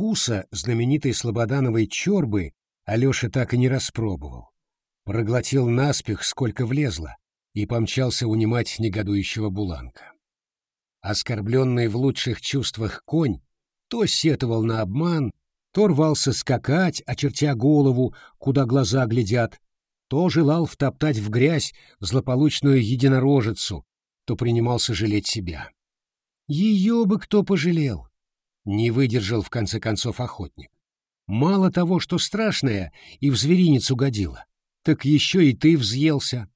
Вкуса знаменитой Слободановой чорбы Алеша так и не распробовал. Проглотил наспех, сколько влезло, и помчался унимать негодующего Буланка. Оскорбленный в лучших чувствах конь то сетовал на обман, то рвался скакать, очертя голову, куда глаза глядят, то желал втоптать в грязь злополучную единорожицу, то принимался жалеть себя. Ее бы кто пожалел! Не выдержал в конце концов охотник. Мало того, что страшное и в зверинец угодило, так еще и ты взъелся.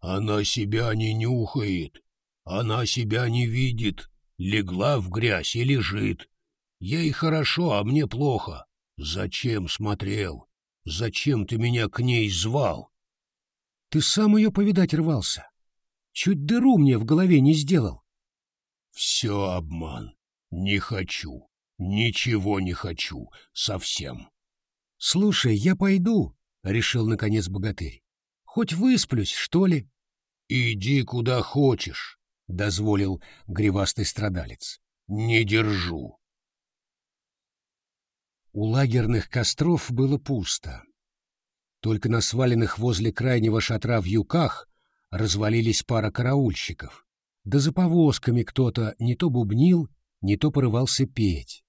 Она себя не нюхает, она себя не видит, легла в грязь и лежит. Ей хорошо, а мне плохо. Зачем смотрел? Зачем ты меня к ней звал? Ты сам ее повидать рвался. Чуть дыру мне в голове не сделал. Все обман. Не хочу. Ничего не хочу. Совсем. Слушай, я пойду, — решил наконец богатырь. Хоть высплюсь, что ли? Иди куда хочешь, — дозволил гривастый страдалец. Не держу. У лагерных костров было пусто. Только на сваленных возле крайнего шатра в юках развалились пара караульщиков, да за повозками кто-то не то бубнил, не то порывался петь.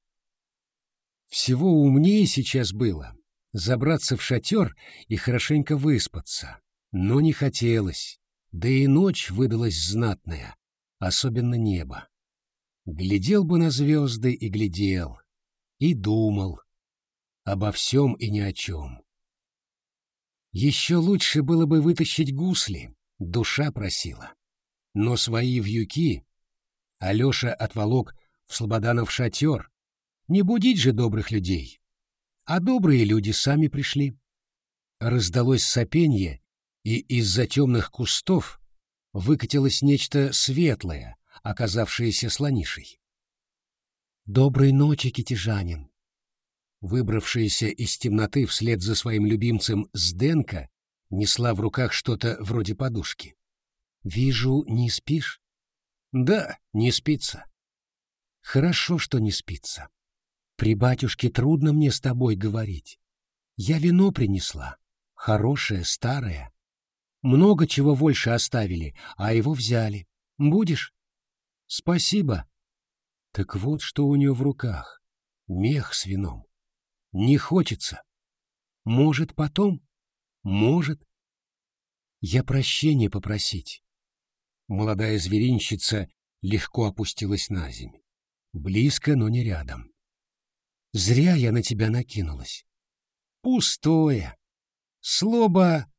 Всего умнее сейчас было забраться в шатер и хорошенько выспаться, но не хотелось, да и ночь выдалась знатная, особенно небо. Глядел бы на звезды и глядел, и думал, обо всем и ни о чем. Еще лучше было бы вытащить гусли, душа просила. Но свои вьюки Алеша отволок в Слободанов шатер. Не будить же добрых людей. А добрые люди сами пришли. Раздалось сопенье, и из-за темных кустов выкатилось нечто светлое, оказавшееся слонишей. «Доброй ночи, китежанин!» Выбравшаяся из темноты вслед за своим любимцем Сденка несла в руках что-то вроде подушки. «Вижу, не спишь?» «Да, не спится». «Хорошо, что не спится. При батюшке трудно мне с тобой говорить. Я вино принесла, хорошее, старое. Много чего больше оставили, а его взяли. Будешь?» «Спасибо». Так вот, что у нее в руках. Мех с вином. Не хочется. Может, потом? Может. Я прощения попросить. Молодая зверинщица легко опустилась на земь. Близко, но не рядом. Зря я на тебя накинулась. Пустое. Слоба,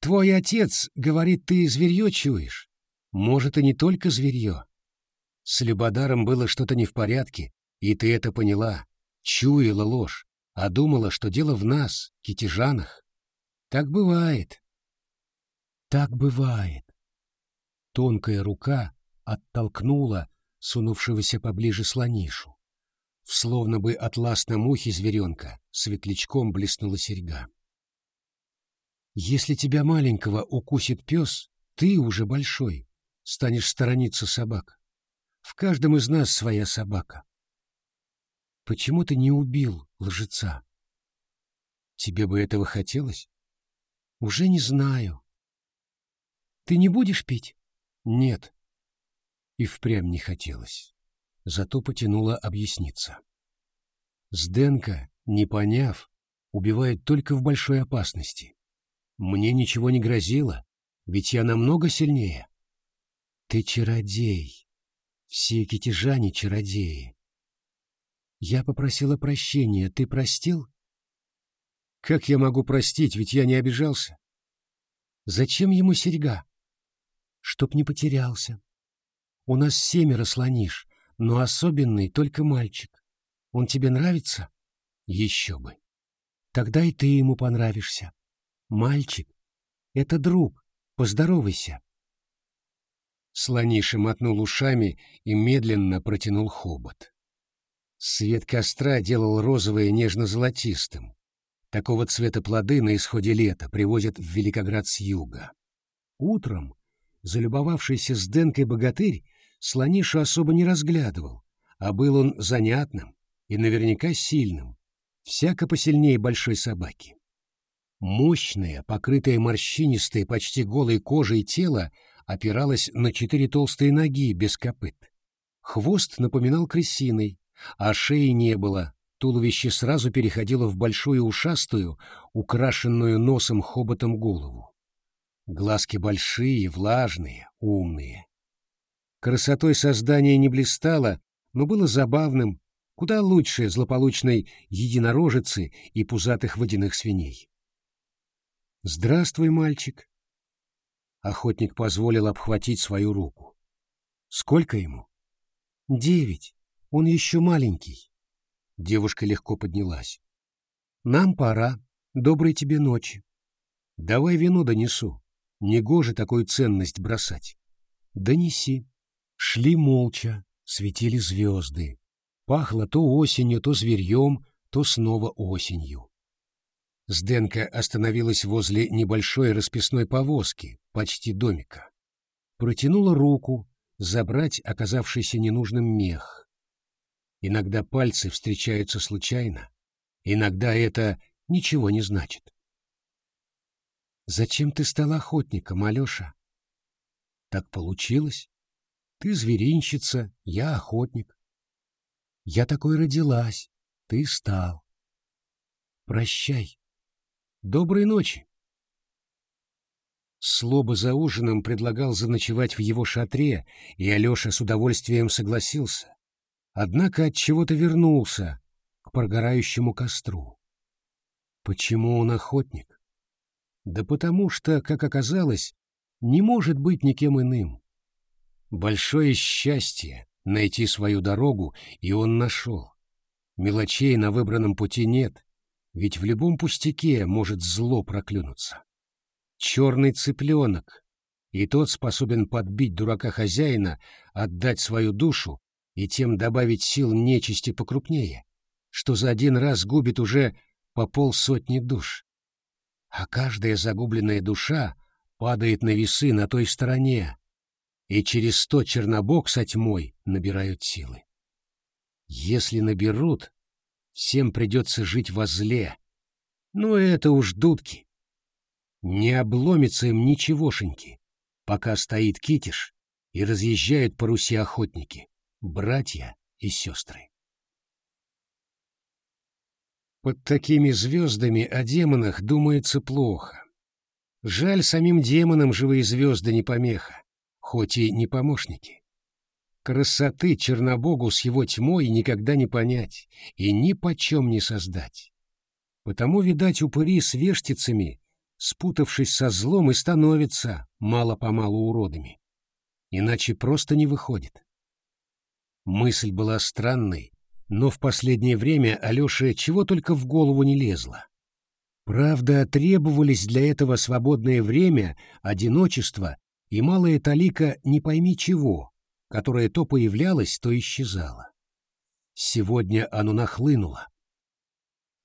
твой отец, говорит, ты зверье чуешь. Может, и не только зверье. С Любодаром было что-то не в порядке, и ты это поняла, чуяла ложь а думала, что дело в нас, китежанах. Так бывает. Так бывает. Тонкая рука оттолкнула сунувшегося поближе слонишу. В словно бы атласном ухе зверенка светлячком блеснула серьга. Если тебя маленького укусит пес, ты уже большой, станешь сторониться собак. В каждом из нас своя собака. Почему ты не убил лжеца? Тебе бы этого хотелось? Уже не знаю. Ты не будешь пить? Нет. И впрямь не хотелось. Зато потянула объясниться. Сденка, не поняв, убивает только в большой опасности. Мне ничего не грозило, ведь я намного сильнее. Ты чародей. Все китежане чародеи. Я попросила прощения, ты простил? Как я могу простить, ведь я не обижался? Зачем ему серьга? Чтоб не потерялся. У нас семеро слонишь, но особенный только мальчик. Он тебе нравится? Еще бы. Тогда и ты ему понравишься. Мальчик — это друг, поздоровайся. Слониша мотнул ушами и медленно протянул хобот. Свет костра делал розовое нежно-золотистым. Такого цвета плоды на исходе лета привозят в Великоград с юга. Утром, залюбовавшийся с Денкой богатырь, слонишу особо не разглядывал, а был он занятным. и наверняка сильным, всяко посильнее большой собаки. Мощное, покрытое морщинистой, почти голой кожей тело опиралось на четыре толстые ноги без копыт. Хвост напоминал крысиный, а шеи не было, туловище сразу переходило в большую ушастую, украшенную носом хоботом голову. Глазки большие, влажные, умные. Красотой создания не блистало, но было забавным, куда лучше злополучной единорожицы и пузатых водяных свиней. «Здравствуй, мальчик!» Охотник позволил обхватить свою руку. «Сколько ему?» «Девять. Он еще маленький». Девушка легко поднялась. «Нам пора. Доброй тебе ночи. Давай вино донесу. Негоже такую ценность бросать». «Донеси». Шли молча, светили звезды. Пахло то осенью, то зверьем, то снова осенью. Сденка остановилась возле небольшой расписной повозки, почти домика. Протянула руку забрать оказавшийся ненужным мех. Иногда пальцы встречаются случайно, иногда это ничего не значит. «Зачем ты стал охотником, Алеша?» «Так получилось. Ты зверинщица, я охотник. Я такой родилась, ты стал. Прощай. Доброй ночи. Слоба за ужином предлагал заночевать в его шатре, и Алеша с удовольствием согласился. Однако от чего-то вернулся к прогорающему костру. Почему он охотник? Да потому что, как оказалось, не может быть никем иным. Большое счастье найти свою дорогу, и он нашел. Мелочей на выбранном пути нет, ведь в любом пустяке может зло проклюнуться. Черный цыпленок, и тот способен подбить дурака-хозяина, отдать свою душу и тем добавить сил нечисти покрупнее, что за один раз губит уже по полсотни душ. А каждая загубленная душа падает на весы на той стороне, и через сто чернобог со тьмой набирают силы. Если наберут, всем придется жить во зле. Ну, это уж дудки. Не обломится им ничегошеньки, пока стоит китиш и разъезжают по Руси охотники, братья и сестры. Под такими звездами о демонах думается плохо. Жаль, самим демонам живые звезды не помеха, хоть и не помощники. Красоты Чернобогу с его тьмой никогда не понять и ни почем не создать. Потому, видать, упыри с вештицами, спутавшись со злом, и становятся мало-помалу уродами. Иначе просто не выходит. Мысль была странной, но в последнее время Алёше чего только в голову не лезло. Правда, требовались для этого свободное время, одиночество и малая талика не пойми чего, которое то появлялось, то исчезало. Сегодня оно нахлынуло.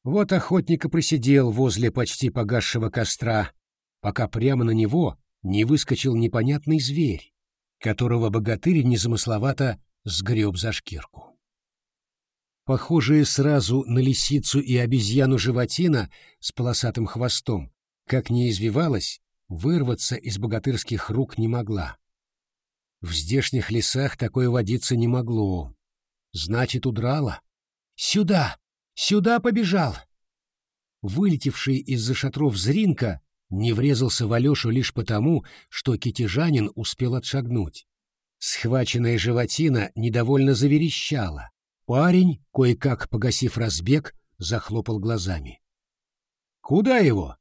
Вот охотник и просидел возле почти погасшего костра, пока прямо на него не выскочил непонятный зверь, которого богатырь незамысловато сгреб за шкирку. Похожие сразу на лисицу и обезьяну животина с полосатым хвостом, как не извивалась, вырваться из богатырских рук не могла. В здешних лесах такое водиться не могло. Значит, удрала. Сюда! Сюда побежал! Вылетевший из-за шатров Зринка не врезался в Алешу лишь потому, что китежанин успел отшагнуть. Схваченная животина недовольно заверещала. Парень, кое-как погасив разбег, захлопал глазами. «Куда его?»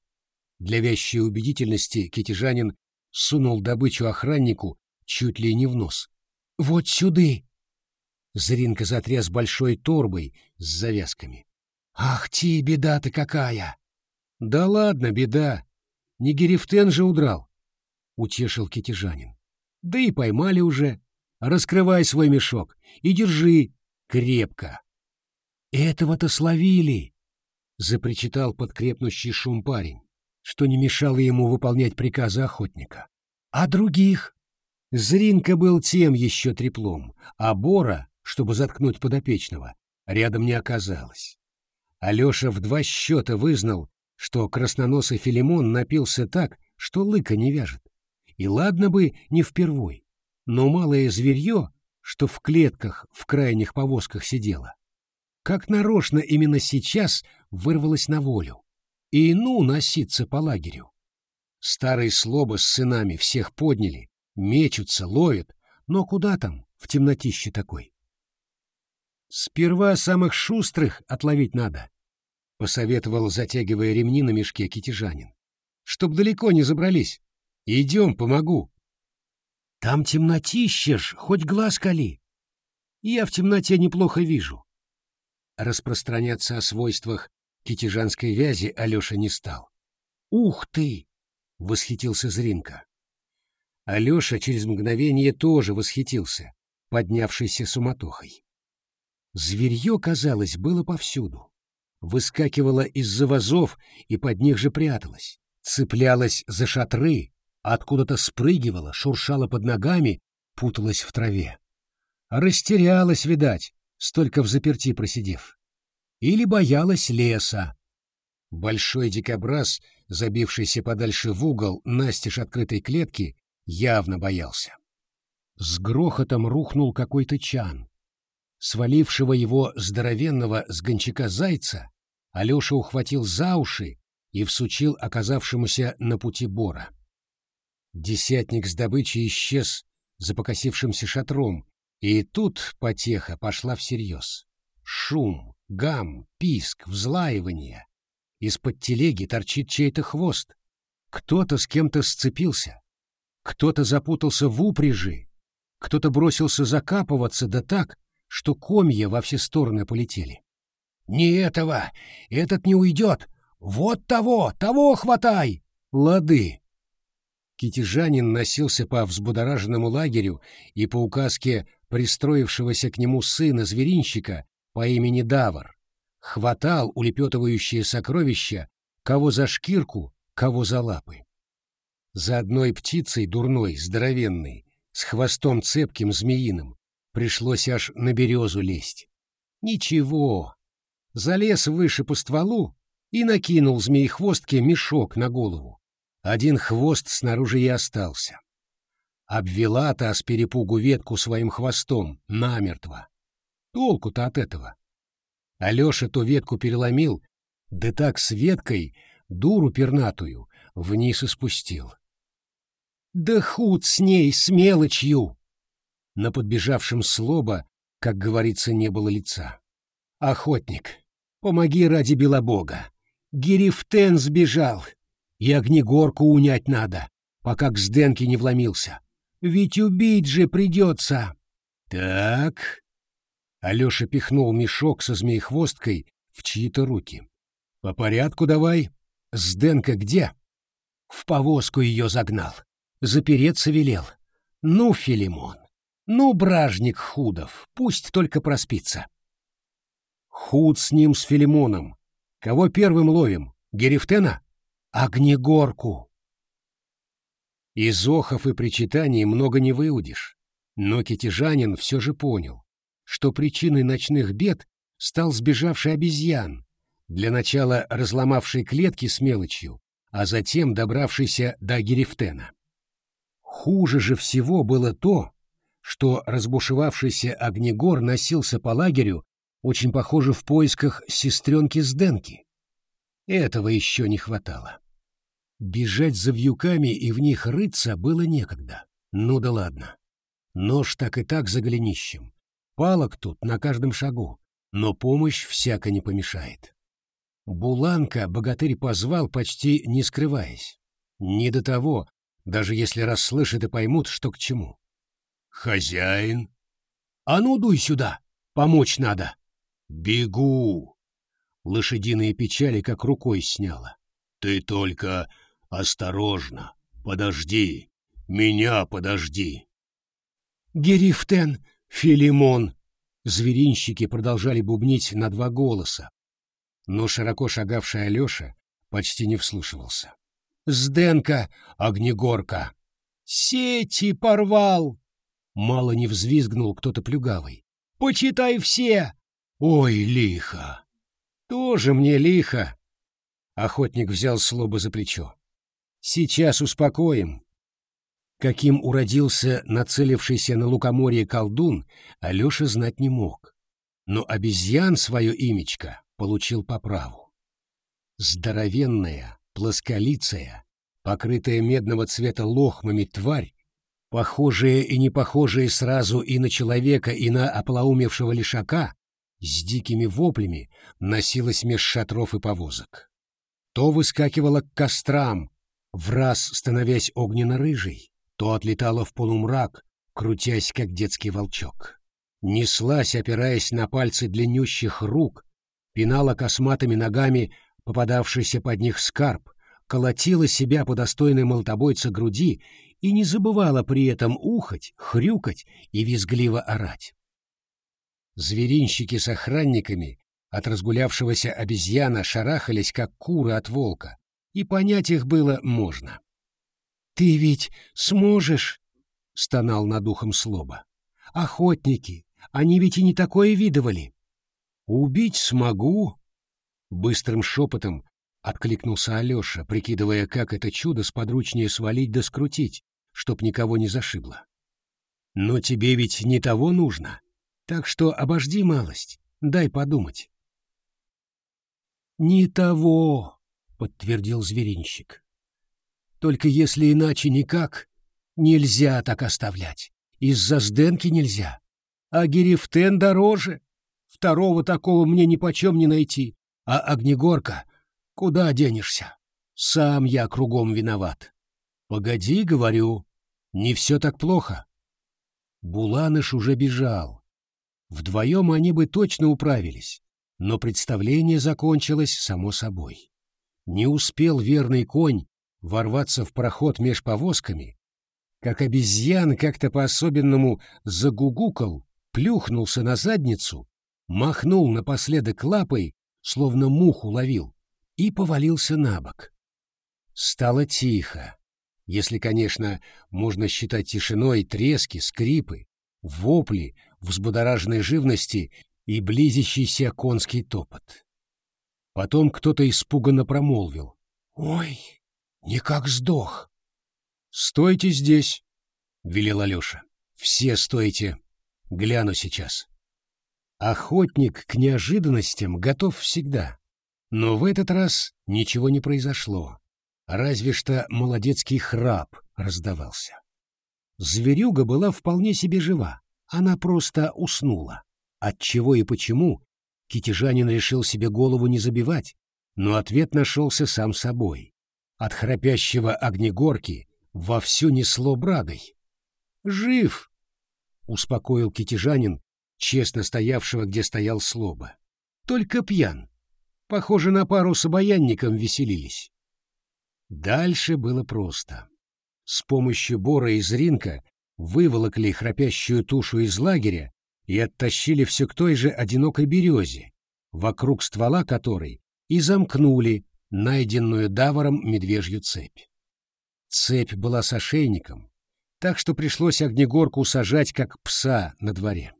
Для вящей убедительности китежанин сунул добычу охраннику чуть ли не в нос. «Вот сюды!» Зринка затряс большой торбой с завязками. «Ах ты какая!» «Да ладно, беда! Не Герифтен же удрал!» — утешил китежанин. «Да и поймали уже. Раскрывай свой мешок и держи крепко!» «Этого-то словили!» — запричитал подкрепнущий шум парень, что не мешало ему выполнять приказы охотника. «А других?» Зринка был тем еще треплом, а Бора, чтобы заткнуть подопечного, рядом не оказалось. Алеша в два счета вызнал, что красноносый Филимон напился так, что лыка не вяжет. И ладно бы не впервой, но малое зверье, что в клетках в крайних повозках сидело, как нарочно именно сейчас вырвалось на волю. И ну носиться по лагерю. Старые слобы с сынами всех подняли, мечутся, ловят, но куда там в темнотище такой? Сперва самых шустрых отловить надо, — посоветовал, затягивая ремни на мешке китежанин. — Чтоб далеко не забрались. Идем, помогу. — Там темнотище ж, хоть глаз кали. Я в темноте неплохо вижу. Распространяться о свойствах китежанской вязи Алеша не стал. — Ух ты! — восхитился Зринка. Алеша через мгновение тоже восхитился, поднявшийся суматохой. Зверье, казалось, было повсюду. Выскакивало из-за вазов и под них же пряталось. Цеплялось за шатры, откуда-то спрыгивало, шуршало под ногами, путалось в траве. Растерялась, видать, столько в заперти просидев. Или боялась леса. Большой дикобраз, забившийся подальше в угол настежь открытой клетки, явно боялся. С грохотом рухнул какой-то чан. Свалившего его здоровенного с гончака зайца Алеша ухватил за уши и всучил оказавшемуся на пути бора. Десятник с добычей исчез за покосившимся шатром, и тут потеха пошла всерьез. Шум, гам, писк, взлаивание. Из-под телеги торчит чей-то хвост. Кто-то с кем-то сцепился. Кто-то запутался в упряжи. Кто-то бросился закапываться, да так, что комья во все стороны полетели. «Не этого! Этот не уйдет! Вот того! Того хватай!» «Лады!» Китежанин носился по взбудораженному лагерю и по указке пристроившегося к нему сына зверинщика по имени Давар хватал улепетывающие сокровища кого за шкирку, кого за лапы. За одной птицей дурной, здоровенной, с хвостом цепким змеиным, Пришлось аж на березу лезть. Ничего. Залез выше по стволу и накинул змеихвостке мешок на голову. Один хвост снаружи и остался. Обвела та с перепугу ветку своим хвостом, намертво. Толку-то от этого. Алеша ту ветку переломил, да так с веткой, дуру пернатую, вниз и спустил. Да худ с ней, с мелочью! На подбежавшем слоба, как говорится, не было лица. «Охотник, помоги ради Белобога! Гирифтен сбежал, и огнегорку унять надо, пока к Сденке не вломился. Ведь убить же придется!» «Так...» Алеша пихнул мешок со змеехвосткой в чьи-то руки. «По порядку давай. Сденка где?» В повозку ее загнал. Запереться велел. «Ну, Филимон, ну, бражник Худов, пусть только проспится. Худ с ним, с Филимоном. Кого первым ловим? Герефтена? Огнегорку. Из охов и причитаний много не выудишь. Но китежанин все же понял, что причиной ночных бед стал сбежавший обезьян, для начала разломавший клетки с мелочью, а затем добравшийся до Герефтена. Хуже же всего было то, что разбушевавшийся огнегор носился по лагерю, очень похоже в поисках сестренки Сденки. Этого еще не хватало. Бежать за вьюками и в них рыться было некогда. Ну да ладно. Нож так и так за голенищем. Палок тут на каждом шагу, но помощь всяко не помешает. Буланка богатырь позвал, почти не скрываясь. Не до того, даже если расслышат и поймут, что к чему. «Хозяин?» «А ну, дуй сюда! Помочь надо!» «Бегу!» Лошадиные печали как рукой сняло. «Ты только осторожно, подожди, меня подожди!» «Герифтен, Филимон!» Зверинщики продолжали бубнить на два голоса, но широко шагавший Алеша почти не вслушивался. «Сденка, огнегорка!» «Сети порвал!» Мало не взвизгнул кто-то плюгавый. «Почитай все! Ой, лихо! Тоже мне лихо! Охотник взял слоба за плечо. Сейчас успокоим. Каким уродился нацелившийся на лукоморье колдун, Алеша знать не мог. Но обезьян свое имечко получил по праву. Здоровенная, плосколицая, покрытая медного цвета лохмами тварь, похожая и не похожая сразу и на человека, и на оплоумевшего лишака, с дикими воплями носилась меж шатров и повозок. То выскакивала к кострам, в раз становясь огненно-рыжей, то отлетала в полумрак, крутясь, как детский волчок. Неслась, опираясь на пальцы длиннющих рук, пинала косматыми ногами попадавшийся под них скарб, колотила себя по достойной молотобойца груди и не забывала при этом ухать, хрюкать и визгливо орать. Зверинщики с охранниками от разгулявшегося обезьяна шарахались, как куры от волка, и понять их было можно. «Ты ведь сможешь?» — стонал над ухом Слоба. «Охотники, они ведь и не такое видывали». «Убить смогу», — быстрым шепотом откликнулся Алеша, прикидывая, как это чудо сподручнее свалить да скрутить, чтоб никого не зашибло. «Но тебе ведь не того нужно, так что обожди малость, дай подумать». «Не того», — подтвердил зверинщик. Только если иначе никак, нельзя так оставлять. Из-за сденки нельзя. А Герифтен дороже. Второго такого мне нипочем не найти. А Огнегорка, куда денешься? Сам я кругом виноват. Погоди, говорю, не все так плохо. Буланыш уже бежал. Вдвоем они бы точно управились, но представление закончилось само собой. Не успел верный конь ворваться в проход меж повозками, как обезьян как-то по-особенному загугукал, плюхнулся на задницу, махнул напоследок лапой, словно муху ловил, и повалился на бок. Стало тихо, если, конечно, можно считать тишиной трески, скрипы, вопли, взбудораженной живности и близящийся конский топот. Потом кто-то испуганно промолвил. «Ой!» Никак сдох. Стойте здесь, велел Алеша. Все стойте. Гляну сейчас. Охотник к неожиданностям готов всегда. Но в этот раз ничего не произошло. Разве что молодецкий храп раздавался. Зверюга была вполне себе жива. Она просто уснула. Отчего и почему китежанин решил себе голову не забивать, но ответ нашелся сам собой. От храпящего огнегорки вовсю несло брагой. «Жив!» — успокоил китежанин, честно стоявшего, где стоял слоба. «Только пьян. Похоже, на пару с обаянником веселились». Дальше было просто. С помощью бора из ринка выволокли храпящую тушу из лагеря и оттащили все к той же одинокой березе, вокруг ствола которой и замкнули найденную Даваром медвежью цепь. Цепь была с ошейником, так что пришлось огнегорку сажать, как пса на дворе.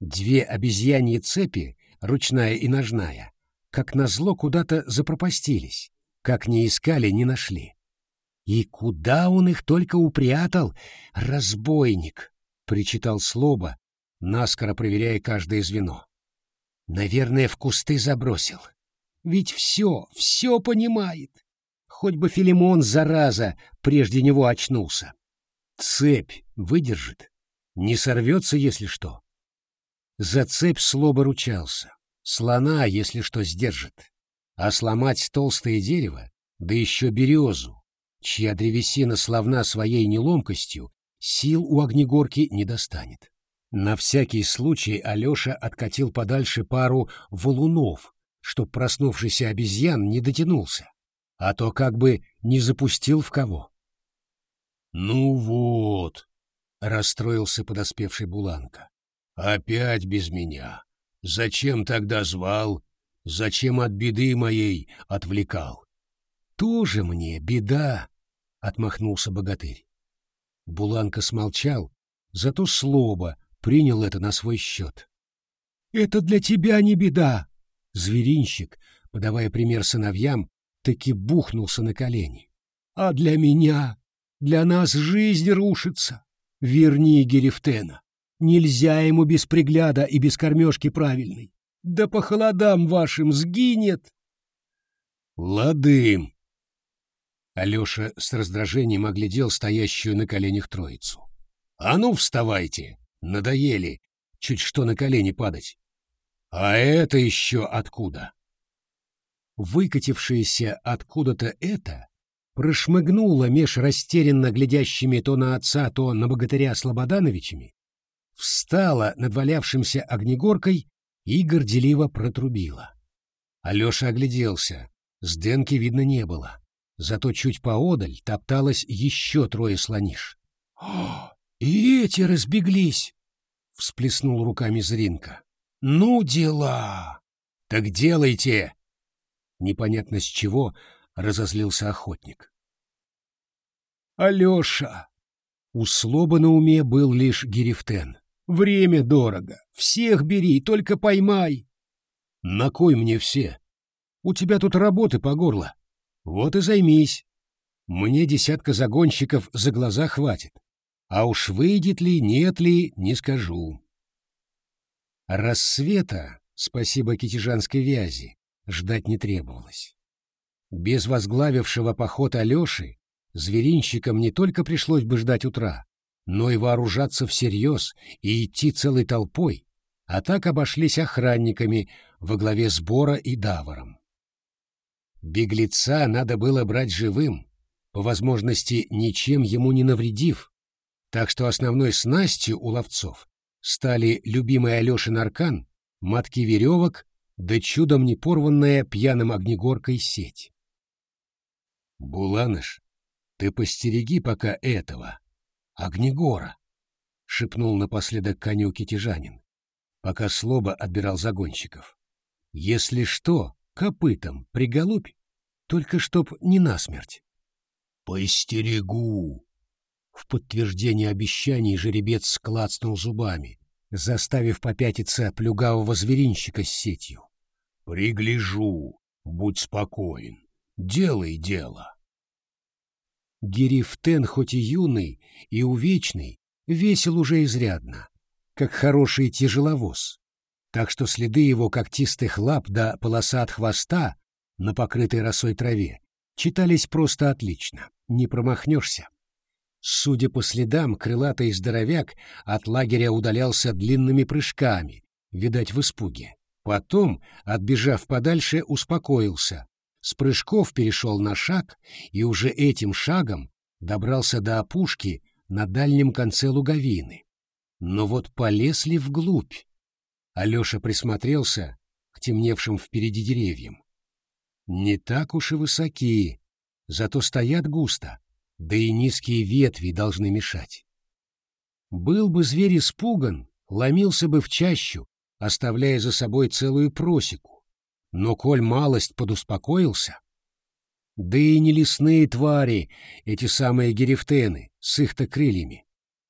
Две обезьяньи цепи, ручная и ножная, как назло куда-то запропастились, как не искали, не нашли. И куда он их только упрятал, разбойник, причитал Слоба, наскоро проверяя каждое звено. Наверное, в кусты забросил. Ведь все, все понимает. Хоть бы Филимон, зараза, прежде него очнулся. Цепь выдержит, не сорвется, если что. За цепь слоба ручался. Слона, если что, сдержит. А сломать толстое дерево, да еще березу, чья древесина славна своей неломкостью, сил у огнегорки не достанет. На всякий случай Алеша откатил подальше пару валунов, чтоб проснувшийся обезьян не дотянулся, а то как бы не запустил в кого. «Ну вот», — расстроился подоспевший Буланка, — «опять без меня. Зачем тогда звал? Зачем от беды моей отвлекал?» «Тоже мне беда», — отмахнулся богатырь. Буланка смолчал, зато слоба принял это на свой счет. Это для тебя не беда. Зверинщик, подавая пример сыновьям, таки бухнулся на колени. А для меня, для нас жизнь рушится. Верни Герефтена. Нельзя ему без пригляда и без кормежки правильной. Да по холодам вашим сгинет. Лады. Алеша с раздражением оглядел стоящую на коленях троицу. А ну, вставайте! Надоели чуть что на колени падать. А это еще откуда? Выкатившееся откуда-то это прошмыгнуло меж растерянно глядящими то на отца, то на богатыря Слободановичами, встала над валявшимся огнегоркой и горделиво протрубила. Алеша огляделся, с Денки видно не было, зато чуть поодаль топталось еще трое слониш. — И эти разбеглись! — всплеснул руками Зринка. — Ну, дела! — Так делайте! Непонятно с чего разозлился охотник. Алеша! У Слоба на уме был лишь Герефтен. Время дорого. Всех бери, только поймай. На кой мне все? У тебя тут работы по горло. Вот и займись. Мне десятка загонщиков за глаза хватит. А уж выйдет ли, нет ли, не скажу. Рассвета, спасибо китежанской вязи, ждать не требовалось. Без возглавившего поход Алеши зверинщикам не только пришлось бы ждать утра, но и вооружаться всерьез и идти целой толпой, а так обошлись охранниками во главе сбора и давором. Беглеца надо было брать живым, по возможности ничем ему не навредив, так что основной снастью у ловцов стали любимый Алешин аркан, матки веревок да чудом не порванная пьяным огнегоркой сеть. «Буланыш, ты постереги пока этого, огнегора!» — шепнул напоследок коню китежанин, пока Слоба отбирал загонщиков. «Если что, копытом приголубь, только чтоб не насмерть». «Постерегу!» В подтверждение обещаний жеребец склацнул зубами, заставив попятиться плюгавого зверинщика с сетью. «Пригляжу, будь спокоен, делай дело». Герифтен, хоть и юный и увечный, весил уже изрядно, как хороший тяжеловоз, так что следы его когтистых лап да полоса от хвоста на покрытой росой траве читались просто отлично, не промахнешься. Судя по следам, крылатый здоровяк от лагеря удалялся длинными прыжками, видать, в испуге. Потом, отбежав подальше, успокоился. С прыжков перешел на шаг и уже этим шагом добрался до опушки на дальнем конце луговины. Но вот полез ли вглубь? Алеша присмотрелся к темневшим впереди деревьям. Не так уж и высоки, зато стоят густо да и низкие ветви должны мешать. Был бы зверь испуган, ломился бы в чащу, оставляя за собой целую просеку. Но коль малость подуспокоился, да и не лесные твари, эти самые герефтены, с их-то крыльями.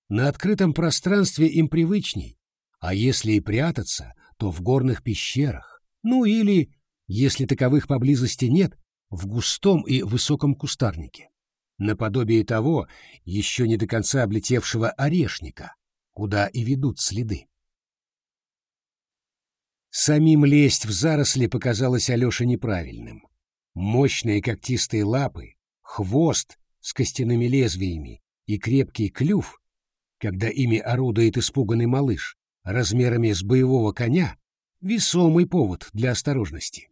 На открытом пространстве им привычней, а если и прятаться, то в горных пещерах, ну или, если таковых поблизости нет, в густом и высоком кустарнике наподобие того, еще не до конца облетевшего орешника, куда и ведут следы. Самим лезть в заросли показалось Алёше неправильным. Мощные когтистые лапы, хвост с костяными лезвиями и крепкий клюв, когда ими орудует испуганный малыш, размерами с боевого коня, весомый повод для осторожности.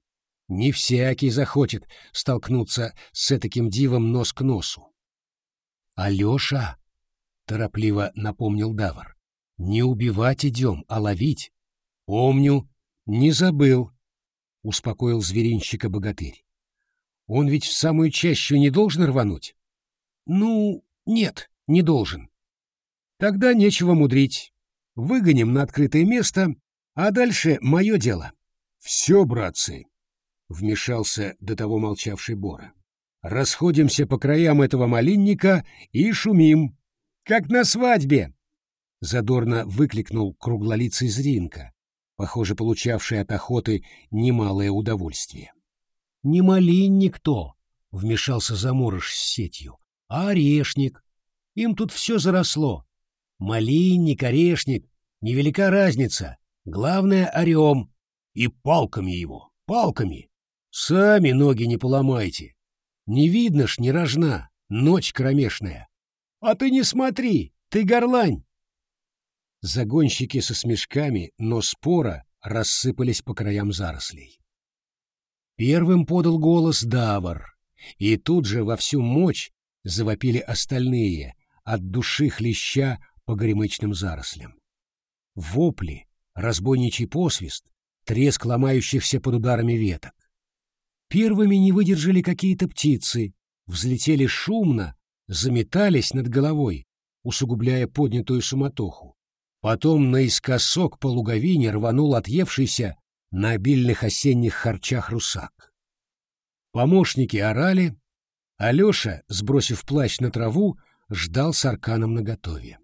Не всякий захочет столкнуться с таким дивом нос к носу. «Алеша!» — торопливо напомнил Давар. «Не убивать идем, а ловить». «Помню, не забыл», — успокоил зверинщика богатырь. «Он ведь в самую чащу не должен рвануть?» «Ну, нет, не должен». «Тогда нечего мудрить. Выгоним на открытое место, а дальше мое дело». «Все, братцы», вмешался до того молчавший Бора. Расходимся по краям этого малинника и шумим, как на свадьбе. Задорно выкликнул круглолицый Зринка, похоже, получавший от охоты немалое удовольствие. «Не малин никто», — вмешался заморыш с сетью, — «а орешник. Им тут все заросло. Малинник, орешник, невелика разница. Главное — орем. И палками его, палками. Сами ноги не поломайте. Не видно ж ни рожна, ночь кромешная. А ты не смотри, ты горлань. Загонщики со смешками, но спора рассыпались по краям зарослей. Первым подал голос Давар, и тут же во всю мощь завопили остальные, от души хлеща по горемычным зарослям. Вопли, разбойничий посвист, треск ломающихся под ударами веток. Первыми не выдержали какие-то птицы, взлетели шумно, заметались над головой, усугубляя поднятую суматоху. Потом наискосок по луговине рванул отъевшийся на обильных осенних харчах русак. Помощники орали, Алеша, сбросив плащ на траву, ждал с арканом наготове.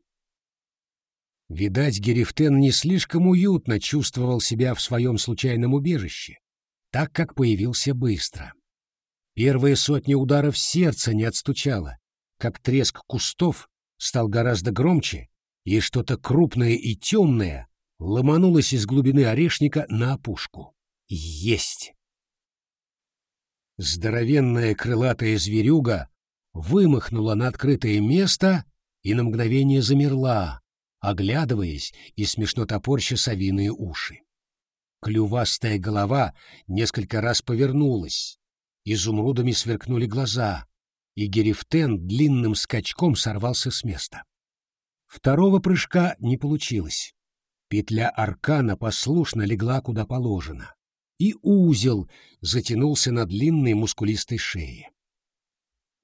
Видать, Герифтен не слишком уютно чувствовал себя в своем случайном убежище так как появился быстро. Первые сотни ударов сердца не отстучало, как треск кустов стал гораздо громче, и что-то крупное и темное ломанулось из глубины орешника на опушку. Есть! Здоровенная крылатая зверюга вымахнула на открытое место и на мгновение замерла, оглядываясь и смешно топорща совиные уши. Клювастая голова несколько раз повернулась, изумрудами сверкнули глаза, и Герифтен длинным скачком сорвался с места. Второго прыжка не получилось. Петля аркана послушно легла куда положено, и узел затянулся на длинной мускулистой шее.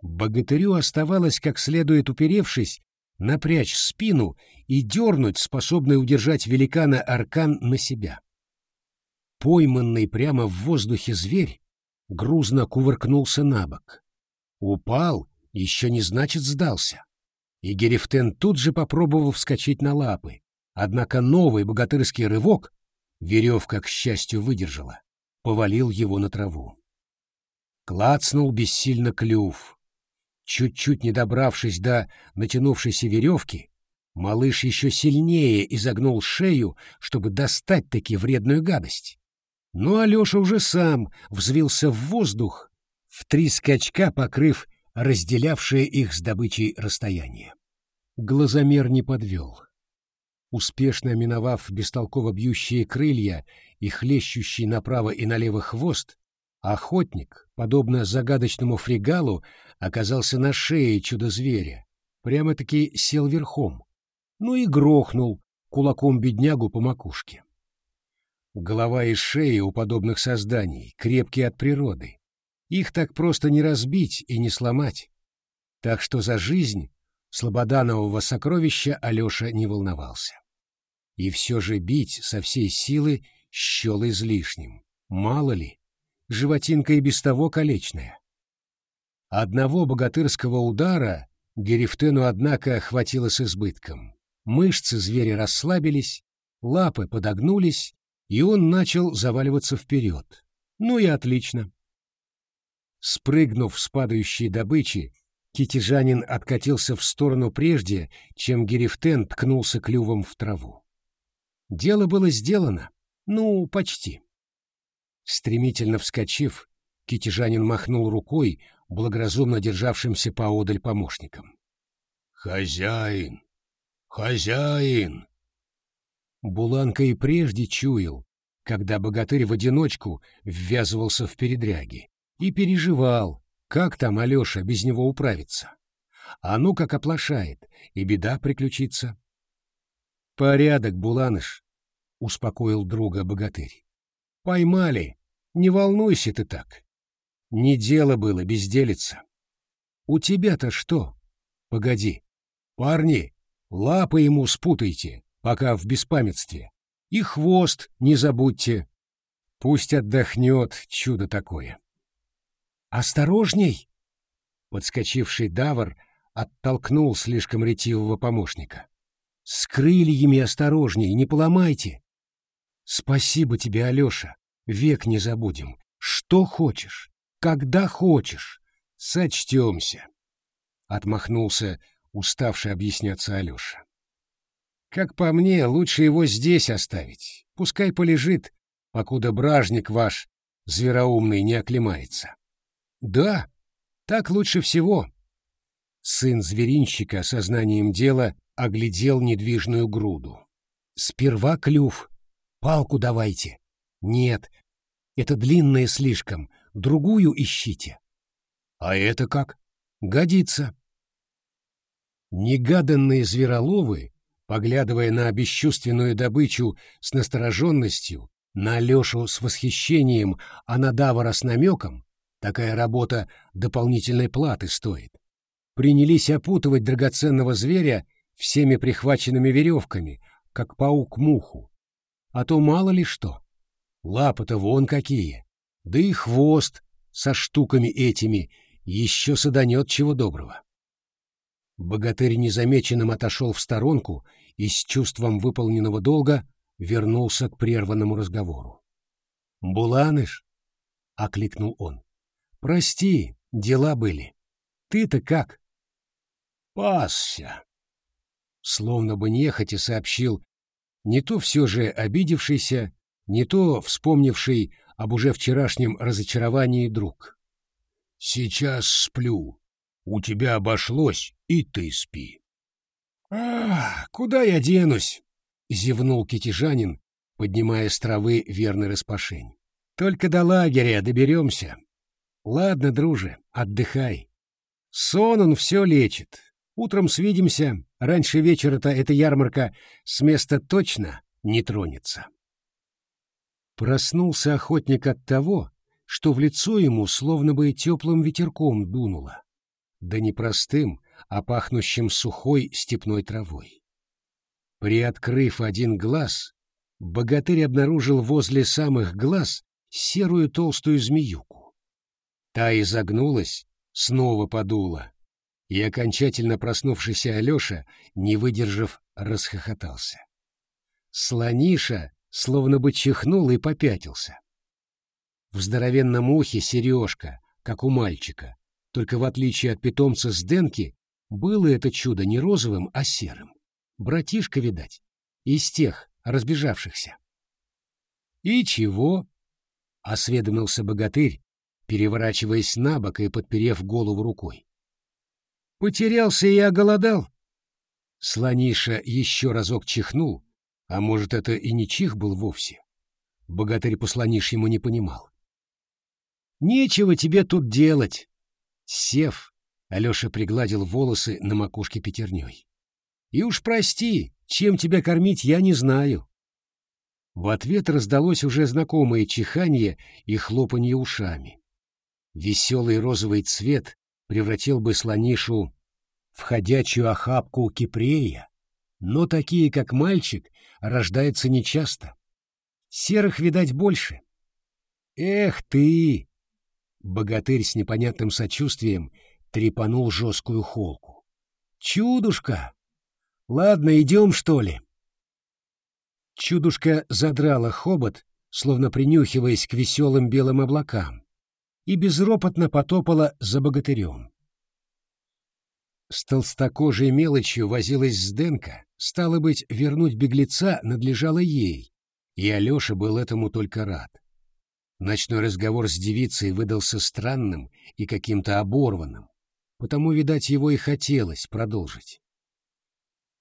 Богатырю оставалось, как следует уперевшись, напрячь спину и дернуть, способный удержать великана аркан на себя. Пойманный прямо в воздухе зверь грузно кувыркнулся на бок. Упал, еще не значит сдался. И Герифтен тут же попробовал вскочить на лапы, однако новый богатырский рывок, веревка, к счастью, выдержала, повалил его на траву. Клацнул бессильно клюв. Чуть-чуть не добравшись до натянувшейся веревки, малыш еще сильнее изогнул шею, чтобы достать-таки вредную гадость. Но Алеша уже сам взвился в воздух, в три скачка покрыв разделявшее их с добычей расстояние. Глазомер не подвел. Успешно миновав бестолково бьющие крылья и хлещущий направо и налево хвост, охотник, подобно загадочному фригалу, оказался на шее чудо-зверя, прямо-таки сел верхом, ну и грохнул кулаком беднягу по макушке. Голова и шея у подобных созданий крепкие от природы. Их так просто не разбить и не сломать. Так что за жизнь слободанового сокровища Алеша не волновался. И все же бить со всей силы счел излишним. Мало ли, животинка и без того колечная. Одного богатырского удара Герифтену, однако, хватило с избытком. Мышцы зверя расслабились, лапы подогнулись, и он начал заваливаться вперед. Ну и отлично. Спрыгнув с падающей добычи, китежанин откатился в сторону прежде, чем Герифтен ткнулся клювом в траву. Дело было сделано, ну, почти. Стремительно вскочив, китежанин махнул рукой благоразумно державшимся поодаль помощникам. «Хозяин! Хозяин!» Буланка и прежде чуял, когда богатырь в одиночку ввязывался в передряги, и переживал, как там Алеша без него управится. А ну как оплошает, и беда приключится. «Порядок, Буланыш», — успокоил друга богатырь. «Поймали, не волнуйся ты так. Не дело было безделиться. У тебя-то что? Погоди. Парни, лапы ему спутайте, пока в беспамятстве. И хвост не забудьте. Пусть отдохнет чудо такое. «Осторожней!» Подскочивший Давар оттолкнул слишком ретивого помощника. «С крыльями осторожней, не поломайте!» Спасибо тебе, Алеша, век не забудем. Что хочешь, когда хочешь, сочтемся. Отмахнулся уставший объясняться Алеша. Как по мне, лучше его здесь оставить. Пускай полежит, покуда бражник ваш звероумный не оклемается. Да, так лучше всего. Сын зверинщика сознанием дела оглядел недвижную груду. Сперва клюв. Палку давайте. Нет, это длинное слишком. Другую ищите. А это как? Годится. Негаданные звероловы, поглядывая на бесчувственную добычу с настороженностью, на Алешу с восхищением, а на Давара с намеком, такая работа дополнительной платы стоит, принялись опутывать драгоценного зверя всеми прихваченными веревками, как паук муху. А то мало ли что. Лапы-то вон какие. Да и хвост со штуками этими еще саданет чего доброго. Богатырь незамеченным отошел в сторонку и с чувством выполненного долга вернулся к прерванному разговору. «Буланыш?» — окликнул он. «Прости, дела были. Ты-то как?» «Пасся!» Словно бы нехотя сообщил не то все же обидевшийся, не то вспомнивший об уже вчерашнем разочаровании друг. «Сейчас сплю. У тебя обошлось, и ты спи». «Ах, куда я денусь?» — зевнул китежанин, поднимая с травы верный распашень. «Только до лагеря доберемся. Ладно, друже, отдыхай. Сон он все лечит. Утром свидимся, раньше вечера-то эта ярмарка с места точно не тронется». Проснулся охотник от того, что в лицо ему словно бы теплым ветерком дунуло. Да не простым, а пахнущим сухой степной травой. Приоткрыв один глаз, богатырь обнаружил возле самых глаз серую толстую змеюку. Та изогнулась, снова подула, и окончательно проснувшийся Алеша, не выдержав, расхохотался. Слониша словно бы чихнул и попятился. В здоровенном ухе сережка, как у мальчика, только в отличие от питомца с Денки, было это чудо не розовым, а серым. Братишка, видать, из тех разбежавшихся. «И чего?» — осведомился богатырь, переворачиваясь на бок и подперев голову рукой. «Потерялся и оголодал?» Слониша еще разок чихнул, а может, это и не чих был вовсе. Богатырь по ему не понимал. «Нечего тебе тут делать!» Сев, Алеша пригладил волосы на макушке пятерней. И уж прости, чем тебя кормить, я не знаю. В ответ раздалось уже знакомое чиханье и хлопанье ушами. Веселый розовый цвет превратил бы слонишу в ходячую охапку кипрея, но такие, как мальчик, рождаются нечасто. Серых, видать, больше. Эх ты! Богатырь с непонятным сочувствием трепанул жесткую холку. Чудушка! Ладно, идем, что ли? Чудушка задрала хобот, словно принюхиваясь к веселым белым облакам, и безропотно потопала за богатырем. С толстокожей мелочью возилась Сденка, стало быть, вернуть беглеца надлежало ей, и Алеша был этому только рад. Ночной разговор с девицей выдался странным и каким-то оборванным, потому, видать, его и хотелось продолжить.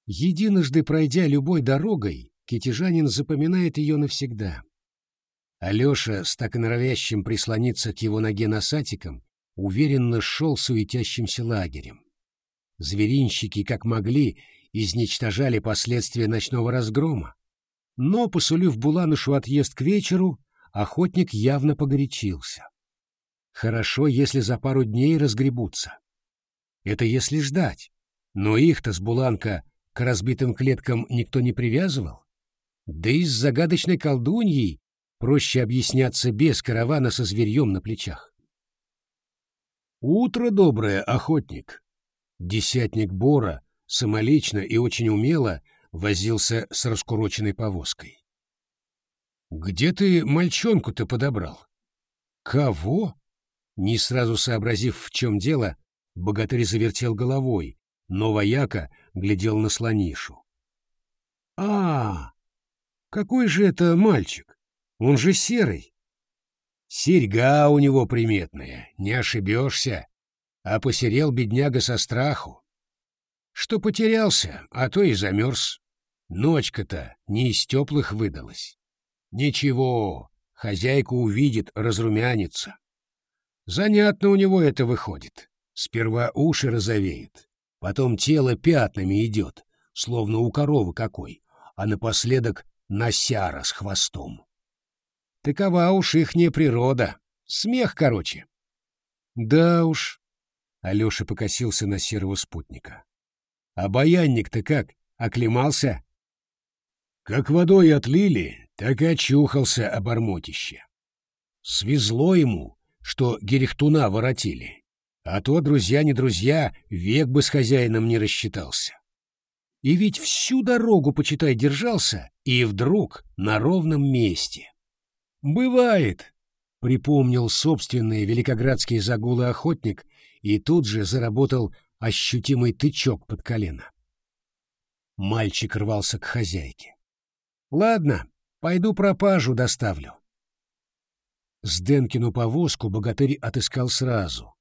Единожды пройдя любой дорогой, китежанин запоминает ее навсегда. Алеша, с так норовящим прислониться к его ноге носатиком, уверенно шел суетящимся лагерем. Зверинщики, как могли, изничтожали последствия ночного разгрома. Но, посулив Буланышу отъезд к вечеру, охотник явно погорячился. Хорошо, если за пару дней разгребутся. Это если ждать. Но их-то с Буланка к разбитым клеткам никто не привязывал. Да и с загадочной колдуньей проще объясняться без каравана со зверьем на плечах. «Утро доброе, охотник!» Десятник Бора самолично и очень умело возился с раскуроченной повозкой. Где ты мальчонку-то подобрал? Кого? Не сразу сообразив, в чем дело, богатырь завертел головой, но вояка глядел на слонишу. А, какой же это мальчик? Он же серый. Серьга у него приметная, не ошибешься. А посерел бедняга со страху. Что потерялся, а то и замерз. Ночка-то не из теплых выдалась. Ничего, хозяйку увидит, разрумянится. Занятно у него это выходит. Сперва уши розовеют, потом тело пятнами идет, словно у коровы какой, а напоследок носяра с хвостом. Такова уж ихняя природа. Смех, короче. Да уж. Алеша покосился на серого спутника. А баянник-то как, оклемался? Как водой отлили, так и очухался обормотище. Свезло ему, что герехтуна воротили, а то, друзья не друзья, век бы с хозяином не рассчитался. И ведь всю дорогу, почитай, держался, и вдруг на ровном месте. «Бывает», — припомнил собственные великоградские загулы охотник и тут же заработал ощутимый тычок под колено. Мальчик рвался к хозяйке. «Ладно, пойду пропажу доставлю». Сденкину повозку богатырь отыскал сразу,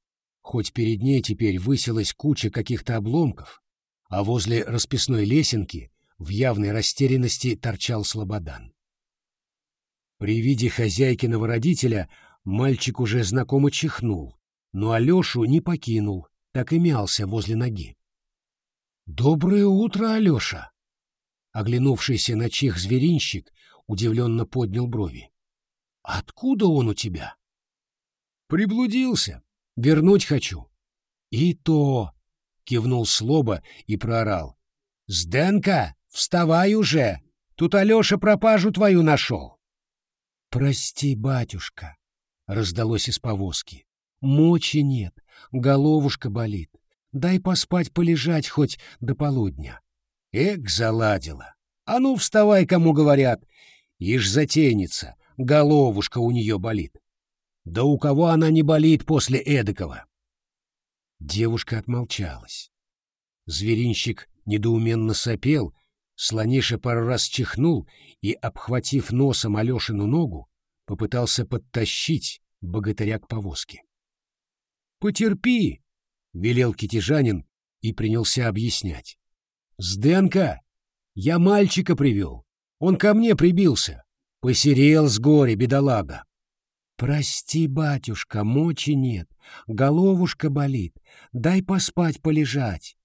хоть перед ней теперь высилась куча каких-то обломков, а возле расписной лесенки в явной растерянности торчал слободан. При виде хозяйкиного родителя мальчик уже знакомо чихнул, но Алешу не покинул, так и мялся возле ноги. «Доброе утро, Алеша!» Оглянувшийся на чих зверинщик удивленно поднял брови. «Откуда он у тебя?» «Приблудился. Вернуть хочу». «И то!» — кивнул Слоба и проорал. — Сденка, вставай уже! Тут Алеша пропажу твою нашел. — Прости, батюшка, — раздалось из повозки. — Мочи нет, головушка болит. Дай поспать полежать хоть до полудня. Эк, заладила. А ну, вставай, кому говорят. Ишь затейница, головушка у нее болит. Да у кого она не болит после эдакого? Девушка отмолчалась. Зверинщик недоуменно сопел, слониша пару раз чихнул и, обхватив носом Алешину ногу, попытался подтащить богатыря к повозке. «Потерпи!» — велел китежанин и принялся объяснять. «Сденка, я мальчика привел. Он ко мне прибился. Посерел с горя, бедолага. «Прости, батюшка, мочи нет, головушка болит, дай поспать полежать».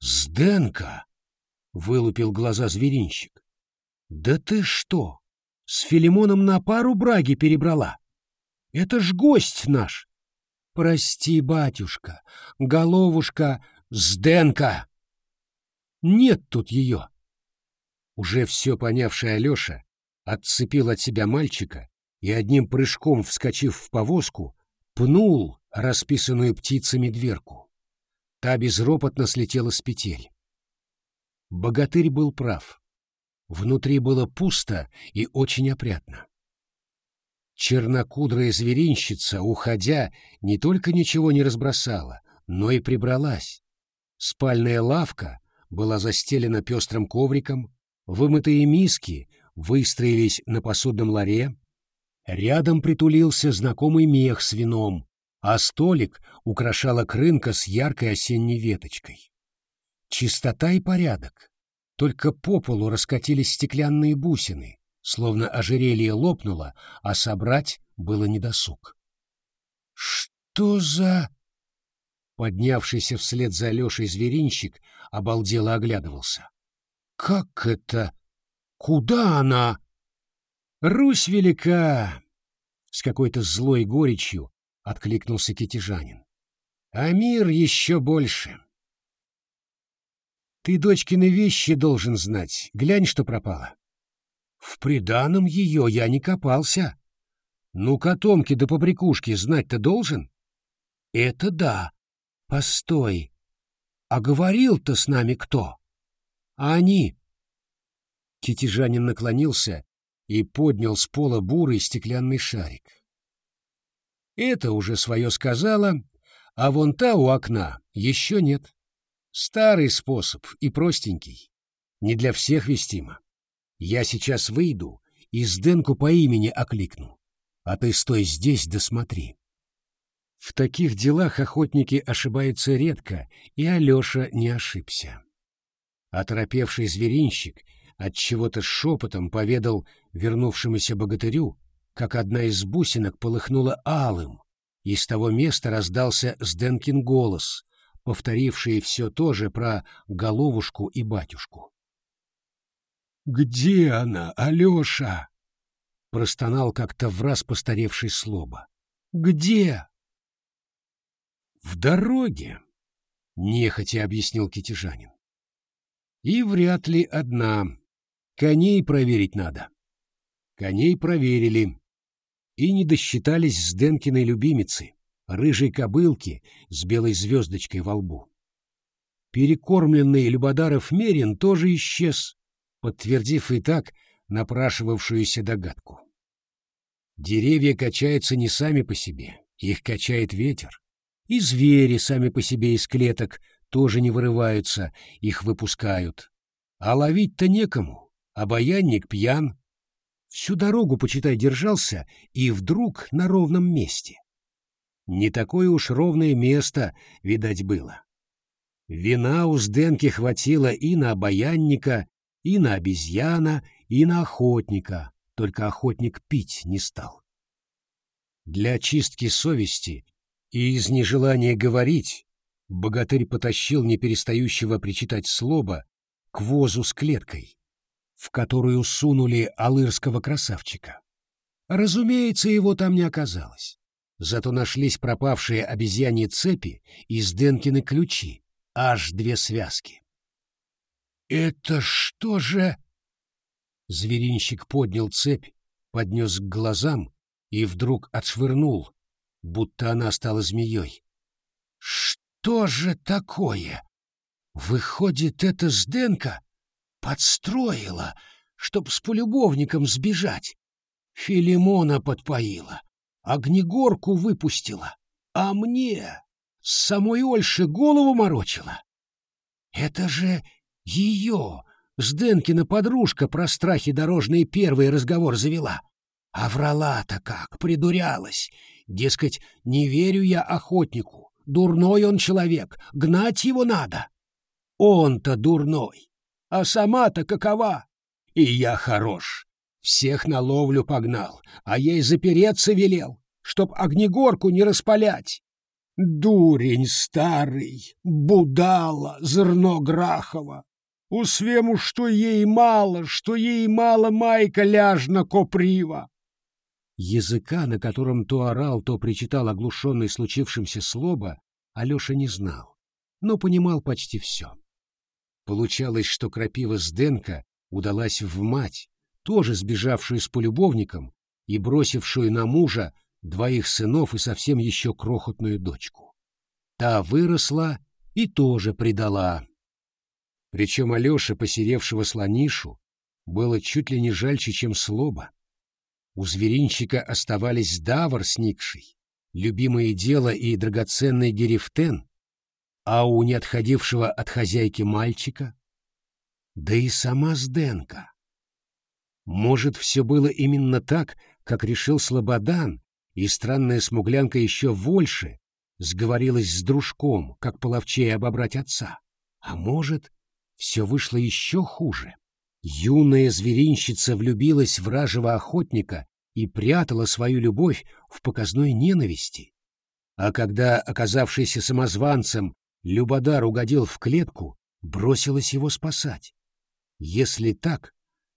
«Сденка!» — вылупил глаза зверинщик. «Да ты что, с Филимоном на пару браги перебрала? Это ж гость наш!» «Прости, батюшка, головушка, Сденка!» «Нет тут ее!» Уже все понявший Алеша отцепил от себя мальчика и одним прыжком, вскочив в повозку, пнул расписанную птицами дверку. Та безропотно слетела с петель. Богатырь был прав. Внутри было пусто и очень опрятно. Чернокудрая зверинщица, уходя, не только ничего не разбросала, но и прибралась. Спальная лавка была застелена пестрым ковриком, вымытые миски выстроились на посудном ларе, Рядом притулился знакомый мех с вином, а столик украшала крынка с яркой осенней веточкой. Чистота и порядок. Только по полу раскатились стеклянные бусины, словно ожерелье лопнуло, а собрать было недосуг. «Что за...» Поднявшийся вслед за Алешей зверинщик обалдело оглядывался. «Как это? Куда она?» Русь велика! С какой-то злой горечью откликнулся китежанин. А мир еще больше. Ты дочкины вещи должен знать. Глянь, что пропало. В приданом ее я не копался. Ну, котомки да побрякушки знать-то должен? Это да. Постой. А говорил-то с нами кто? А они? Китежанин наклонился и поднял с пола бурый стеклянный шарик. Это уже свое сказала, а вон та у окна еще нет. Старый способ и простенький. Не для всех вестимо. Я сейчас выйду и Сденку по имени окликну. А ты стой здесь да смотри. В таких делах охотники ошибаются редко, и Алеша не ошибся. Оторопевший зверинщик от чего-то шепотом поведал вернувшемуся богатырю, как одна из бусинок полыхнула алым, и с того места раздался Сденкин голос, повторивший все то же про головушку и батюшку. «Где она, Алеша?» — простонал как-то враз постаревший слоба. «Где?» «В дороге», — нехотя объяснил китежанин. «И вряд ли одна. Коней проверить надо». Коней проверили. И не досчитались с Денкиной любимицы, рыжей кобылки с белой звездочкой во лбу. Перекормленный Любодаров Мерин тоже исчез, подтвердив и так напрашивавшуюся догадку. Деревья качаются не сами по себе, их качает ветер. И звери сами по себе из клеток тоже не вырываются, их выпускают. А ловить-то некому, обаянник пьян. Всю дорогу, почитай, держался, и вдруг на ровном месте. Не такое уж ровное место, видать, было. Вина у Сденки хватило и на обаянника, и на обезьяна, и на охотника, только охотник пить не стал. Для очистки совести и из нежелания говорить богатырь потащил неперестающего причитать слоба к возу с клеткой, в которую сунули алырского красавчика. Разумеется, его там не оказалось. Зато нашлись пропавшие обезьяньи цепи и Сденкины ключи, аж две связки. «Это что же...» Зверинщик поднял цепь, поднес к глазам и вдруг отшвырнул, будто она стала змеей. «Что же такое? Выходит, это Сденка подстроила, чтоб с полюбовником сбежать. Филимона подпоила, огнегорку выпустила, а мне с самой Ольши голову морочила. Это же ее, Сденкина подружка, про страхи дорожные первый разговор завела. А врала-то как, придурялась. Дескать, не верю я охотнику. Дурной он человек, гнать его надо. Он-то дурной, а сама-то какова? И я хорош. Всех на ловлю погнал, а ей запереться велел, чтоб огнегорку не распалять. Дурень старый, будала, зерно Грахова. Свему, что ей мало, что ей мало майка ляжна коприва. Языка, на котором то орал, то причитал оглушенный случившимся слоба, Алеша не знал, но понимал почти все. Получалось, что крапива Сденко удалась в мать, тоже сбежавшую с полюбовником и бросившую на мужа двоих сынов и совсем еще крохотную дочку. Та выросла и тоже предала. Причем Алёше, посеревшего слонишу, было чуть ли не жальче, чем слоба. У зверинщика оставались давар сникший, любимое дело и драгоценный герифтен, а у неотходившего от хозяйки мальчика, да и сама Сденка. Может, все было именно так, как решил Слободан, и странная смуглянка еще больше сговорилась с дружком, как половчее обобрать отца. А может, все вышло еще хуже. Юная зверинщица влюбилась в ражего охотника и прятала свою любовь в показной ненависти. А когда, оказавшийся самозванцем, Любодар угодил в клетку, бросилась его спасать. Если так,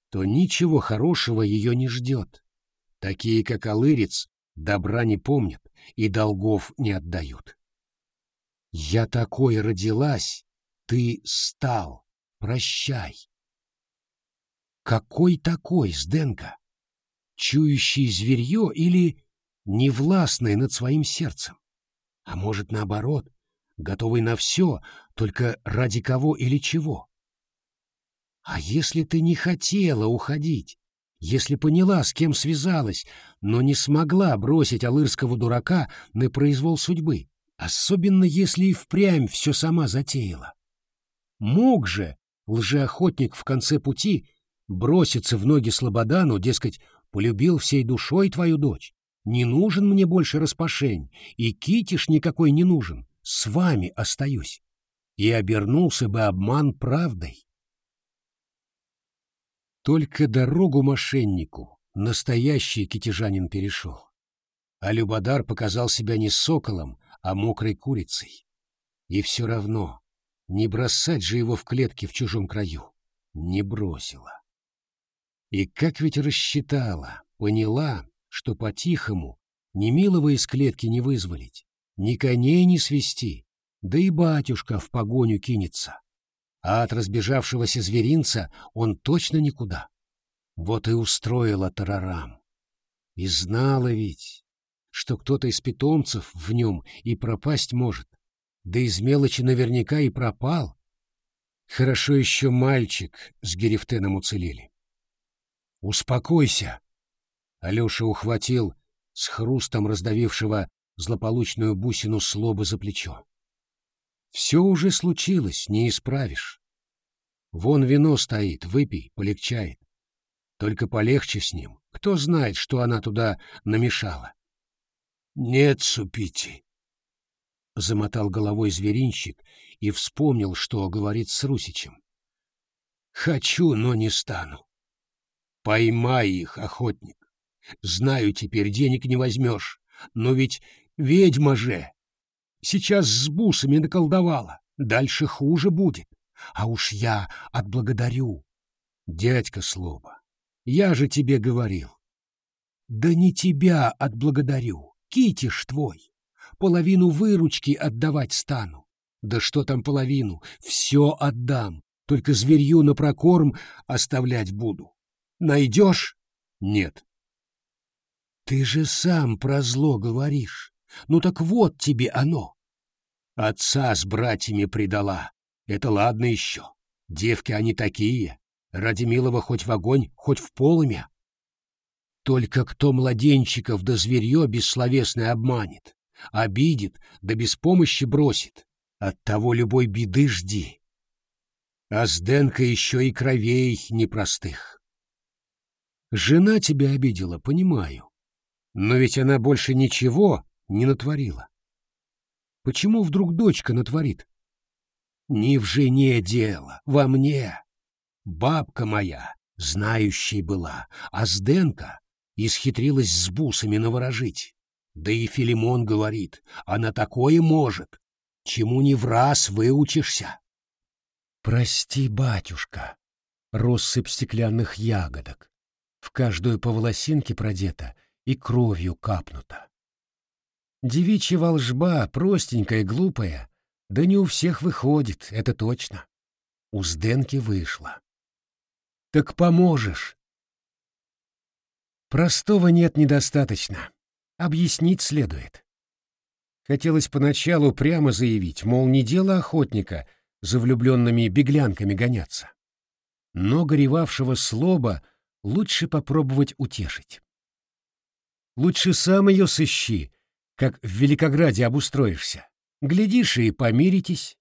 то ничего хорошего ее не ждет. Такие, как Алырец, добра не помнят и долгов не отдают. «Я такой родилась, ты стал!» Прощай. Какой такой Сденка? Чующий зверье или невластный над своим сердцем? А может, наоборот, готовый на все, только ради кого или чего? А если ты не хотела уходить? Если поняла, с кем связалась, но не смогла бросить алырского дурака на произвол судьбы, особенно если и впрямь все сама затеяла. Мог же лжеохотник в конце пути броситься в ноги Слободану, дескать, полюбил всей душой твою дочь, не нужен мне больше распашень, и китиш никакой не нужен, с вами остаюсь. И обернулся бы обман правдой. Только дорогу мошеннику настоящий китежанин перешел. А Любодар показал себя не соколом, а мокрой курицей. И все равно, не бросать же его в клетке в чужом краю. Не бросила. И как ведь рассчитала, поняла, что по-тихому ни милого из клетки не вызволить, ни коней не свести, да и батюшка в погоню кинется. А от разбежавшегося зверинца он точно никуда. Вот и устроила тарарам. И знала ведь, что кто-то из питомцев в нем и пропасть может, да из мелочи наверняка и пропал. Хорошо еще мальчик с Герефтеном уцелели. «Успокойся!» Алеша ухватил с хрустом раздавившего злополучную бусину слоба за плечо. Все уже случилось, не исправишь. Вон вино стоит, выпей, полегчает. Только полегче с ним. Кто знает, что она туда намешала. — Нет, супите. Замотал головой зверинщик и вспомнил, что говорит с Русичем. — Хочу, но не стану. Поймай их, охотник. Знаю теперь, денег не возьмешь, но ведь ведьма же. Сейчас с бусами наколдовала, дальше хуже будет. А уж я отблагодарю. Дядька Слоба, я же тебе говорил. Да не тебя отблагодарю, китиш твой. Половину выручки отдавать стану. Да что там половину, все отдам, только зверью на прокорм оставлять буду. Найдешь? Нет. Ты же сам про зло говоришь. Ну так вот тебе оно. Отца с братьями предала. Это ладно еще. Девки они такие. Ради милого хоть в огонь, хоть в полымя. Только кто младенчиков да зверье бессловесное обманет, обидит да без помощи бросит, от того любой беды жди. А с Денкой еще и кровей непростых. Жена тебя обидела, понимаю. Но ведь она больше ничего не натворила. Почему вдруг дочка натворит? Не в жене дело, во мне. Бабка моя, знающей была, а Сденка исхитрилась с бусами наворожить. Да и Филимон говорит, она такое может, чему не в раз выучишься. Прости, батюшка, россыпь стеклянных ягодок. В каждую по волосинке продета и кровью капнута. Девичья волжба, простенькая, глупая, да не у всех выходит, это точно. У Сденки вышло. Так поможешь. Простого нет недостаточно. Объяснить следует. Хотелось поначалу прямо заявить, мол, не дело охотника за влюбленными беглянками гоняться. Но горевавшего слоба лучше попробовать утешить. Лучше сам ее сыщи, как в Великограде обустроишься. Глядишь и помиритесь.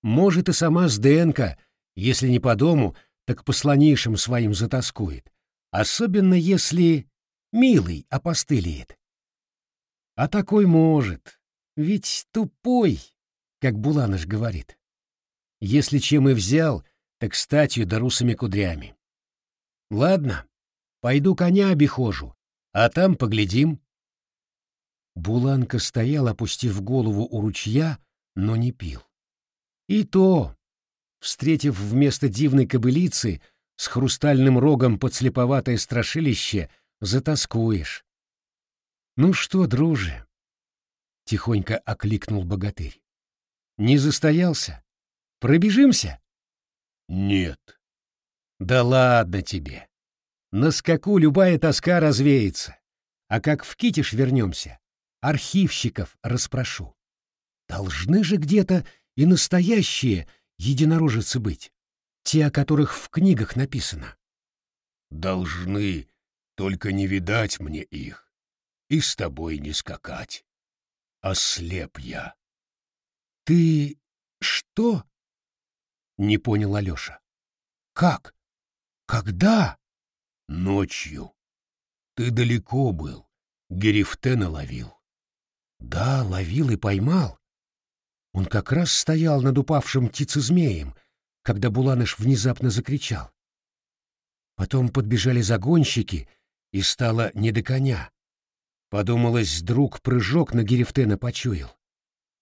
Может, и сама с ДНК, если не по дому, так по слонейшим своим затаскует. Особенно если милый опостылеет. А такой может, ведь тупой, как Буланыш говорит. Если чем и взял, так статью да русыми кудрями. Ладно, пойду коня обихожу, а там поглядим. Буланка стоял, опустив голову у ручья, но не пил. И то, встретив вместо дивной кобылицы с хрустальным рогом подслеповатое страшилище, затаскуешь. «Ну что, друже?» — тихонько окликнул богатырь. «Не застоялся? Пробежимся?» «Нет». «Да ладно тебе. На скаку любая тоска развеется. А как в Китиш вернемся, архивщиков расспрошу. Должны же где-то и настоящие единорожицы быть, те, о которых в книгах написано. Должны, только не видать мне их, и с тобой не скакать. Ослеп я. Ты что? Не понял Алеша. Как? Когда? Ночью. Ты далеко был, Герифтена ловил. Да, ловил и поймал. Он как раз стоял над упавшим птицезмеем, когда Буланыш внезапно закричал. Потом подбежали загонщики, и стало не до коня. Подумалось, друг прыжок на Герефтена почуял.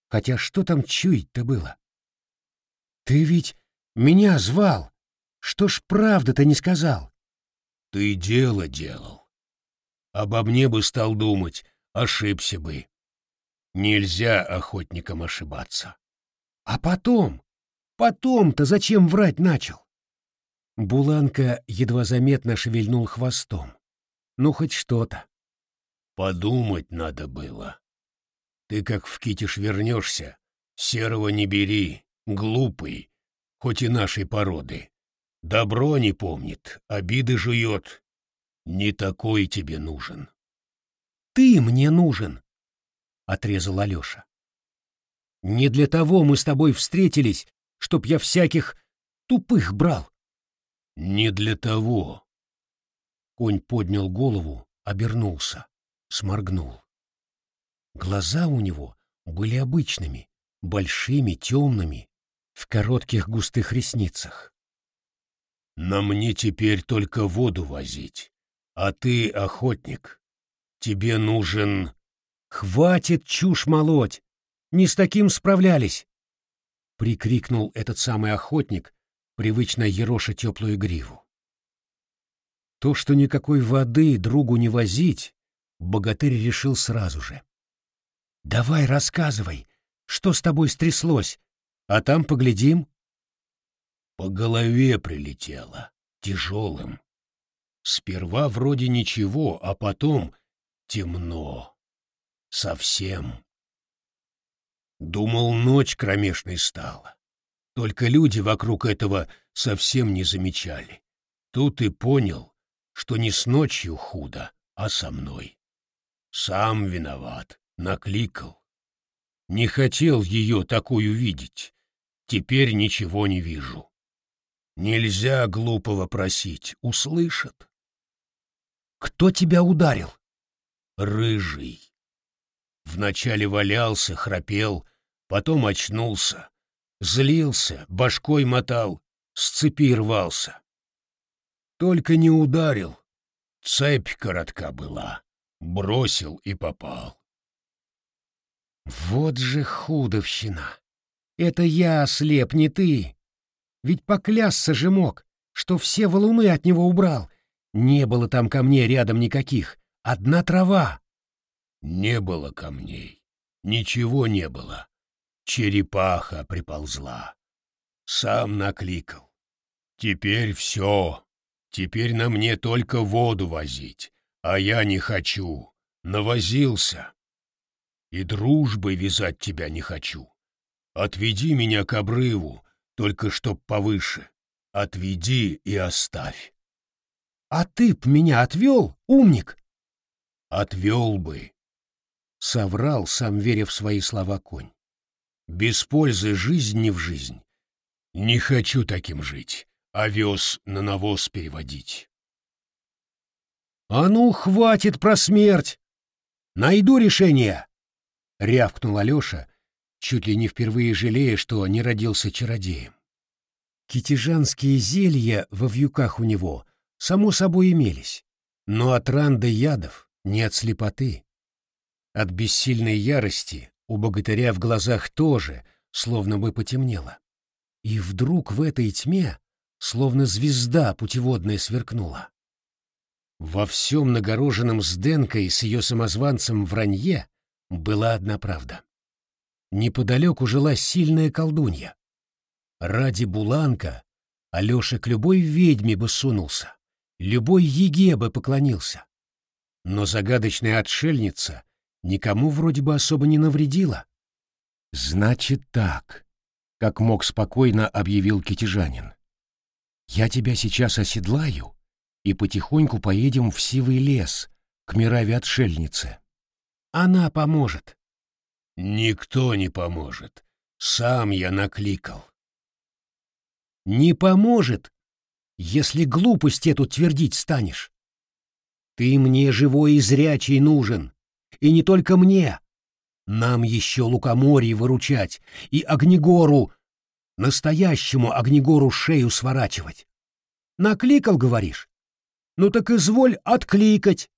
Хотя что там чуять-то было? Ты ведь меня звал. Что ж правда-то не сказал? Ты дело делал. Обо мне бы стал думать, ошибся бы. Нельзя охотникам ошибаться. А потом? Потом-то зачем врать начал? Буланка едва заметно шевельнул хвостом. Ну, хоть что-то. Подумать надо было. Ты как в китиш вернешься, серого не бери, глупый, хоть и нашей породы. Добро не помнит, обиды жует. Не такой тебе нужен. Ты мне нужен, — отрезал Алеша. Не для того мы с тобой встретились, чтоб я всяких тупых брал. Не для того. Конь поднял голову, обернулся, сморгнул. Глаза у него были обычными, большими, темными, в коротких густых ресницах. «На мне теперь только воду возить, а ты охотник. Тебе нужен...» «Хватит чушь молоть! Не с таким справлялись!» — прикрикнул этот самый охотник, привычно ероша теплую гриву. То, что никакой воды другу не возить, богатырь решил сразу же. «Давай рассказывай, что с тобой стряслось, а там поглядим». По голове прилетело, тяжелым. Сперва вроде ничего, а потом темно. Совсем. Думал, ночь кромешной стала. Только люди вокруг этого совсем не замечали. Тут и понял, что не с ночью худо, а со мной. Сам виноват, накликал. Не хотел ее такую видеть. Теперь ничего не вижу. Нельзя глупого просить, услышат. Кто тебя ударил? Рыжий. Вначале валялся, храпел, потом очнулся, Злился, башкой мотал, с цепи рвался. Только не ударил. Цепь коротка была. Бросил и попал. Вот же худовщина! Это я ослеп, не ты. Ведь поклясться же мог, что все валуны от него убрал. Не было там камней рядом никаких. Одна трава. Не было камней. Ничего не было. Черепаха приползла. Сам накликал. Теперь все. Теперь на мне только воду возить, а я не хочу. Навозился. И дружбой вязать тебя не хочу. Отведи меня к обрыву, только чтоб повыше. Отведи и оставь. А ты б меня отвел, умник? Отвел бы. Соврал, сам веря в свои слова конь. Без пользы жизнь не в жизнь. Не хочу таким жить, овес на навоз переводить. «А ну, хватит про смерть! Найду решение!» — рявкнул Алеша, чуть ли не впервые жалея, что не родился чародеем. Китежанские зелья во вьюках у него, само собой, имелись, но от ран до ядов, не от слепоты. От бессильной ярости у богатыря в глазах тоже, словно бы потемнело. И вдруг в этой тьме, словно звезда путеводная сверкнула. Во всем нагороженном с Денкой с ее самозванцем вранье была одна правда. Неподалеку жила сильная колдунья. Ради Буланка Алеша к любой ведьме бы сунулся, любой еге бы поклонился. Но загадочная отшельница никому вроде бы особо не навредила. Значит так, как мог спокойно объявил китежанин. Я тебя сейчас оседлаю и потихоньку поедем в Сивый лес, к Мираве-отшельнице. Она поможет. Никто не поможет. Сам я накликал. Не поможет, если глупость эту твердить станешь. Ты мне живой и зрячий нужен, и не только мне. Нам еще лукоморье выручать и Огнегору, настоящему Огнегору шею сворачивать. Накликал, говоришь? Ну так изволь откликать.